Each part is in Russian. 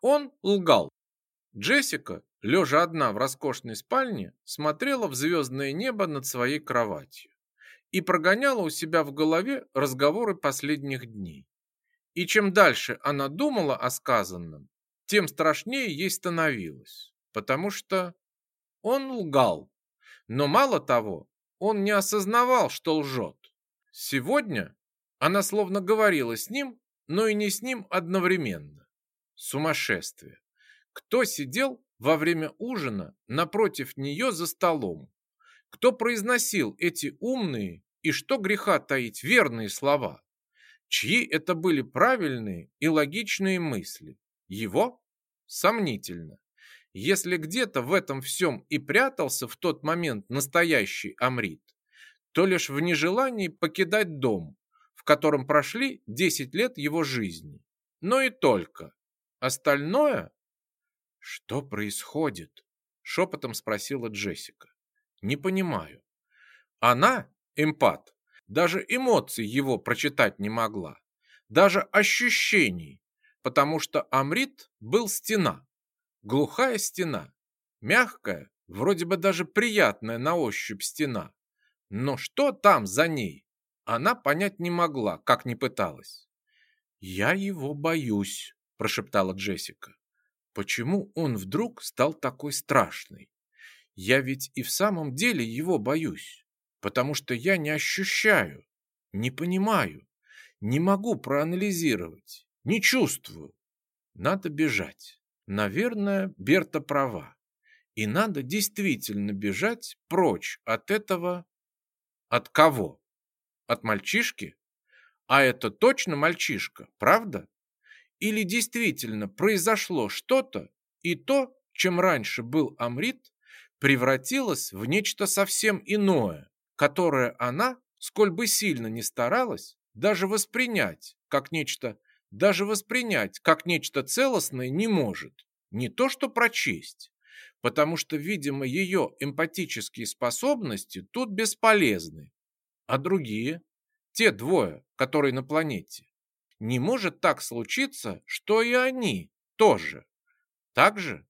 Он лгал. Джессика, лежа одна в роскошной спальне, смотрела в звездное небо над своей кроватью и прогоняла у себя в голове разговоры последних дней. И чем дальше она думала о сказанном, тем страшнее ей становилось, потому что он лгал. Но мало того, он не осознавал, что лжет. Сегодня она словно говорила с ним, но и не с ним одновременно. Сумасшествие. Кто сидел во время ужина напротив нее за столом? Кто произносил эти умные и что греха таить верные слова? Чьи это были правильные и логичные мысли? Его? Сомнительно. Если где-то в этом всем и прятался в тот момент настоящий Амрит, то лишь в нежелании покидать дом, в котором прошли 10 лет его жизни. Но и только. Остальное... Что происходит? Шепотом спросила Джессика. Не понимаю. Она, эмпат, даже эмоций его прочитать не могла. Даже ощущений, потому что Амрит был стена. Глухая стена, мягкая, вроде бы даже приятная на ощупь стена. Но что там за ней, она понять не могла, как не пыталась. «Я его боюсь», – прошептала Джессика. «Почему он вдруг стал такой страшный? Я ведь и в самом деле его боюсь, потому что я не ощущаю, не понимаю, не могу проанализировать, не чувствую. Надо бежать». Наверное, Берта права. И надо действительно бежать прочь от этого... От кого? От мальчишки? А это точно мальчишка, правда? Или действительно произошло что-то, и то, чем раньше был Амрит, превратилось в нечто совсем иное, которое она, сколь бы сильно ни старалась, даже воспринять как нечто даже воспринять как нечто целостное не может. Не то что прочесть, потому что, видимо, ее эмпатические способности тут бесполезны. А другие, те двое, которые на планете, не может так случиться, что и они тоже. Так же?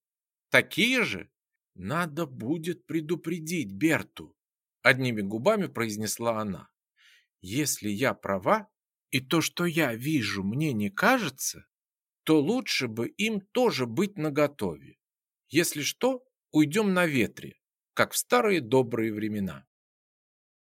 Такие же? Надо будет предупредить Берту, одними губами произнесла она. Если я права, и то, что я вижу, мне не кажется, то лучше бы им тоже быть наготове. Если что, уйдем на ветре, как в старые добрые времена.